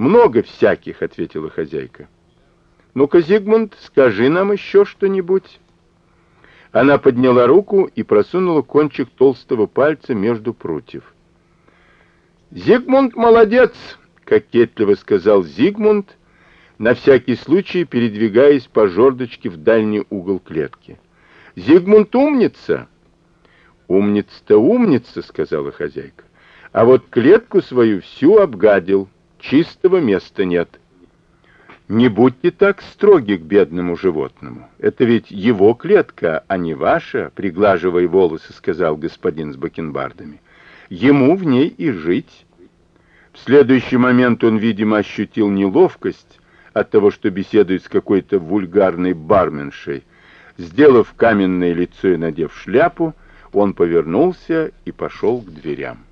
«Много всяких», — ответила хозяйка. «Ну-ка, Зигмунд, скажи нам еще что-нибудь». Она подняла руку и просунула кончик толстого пальца между прутьев. «Зигмунд молодец!» — кокетливо сказал Зигмунд, на всякий случай передвигаясь по жердочке в дальний угол клетки. «Зигмунд умница!» «Умница-то умница!» — сказала хозяйка. «А вот клетку свою всю обгадил, чистого места нет». Не будьте так строги к бедному животному. Это ведь его клетка, а не ваша, приглаживая волосы, сказал господин с бакенбардами. Ему в ней и жить. В следующий момент он, видимо, ощутил неловкость от того, что беседует с какой-то вульгарной барменшей. Сделав каменное лицо и надев шляпу, он повернулся и пошел к дверям.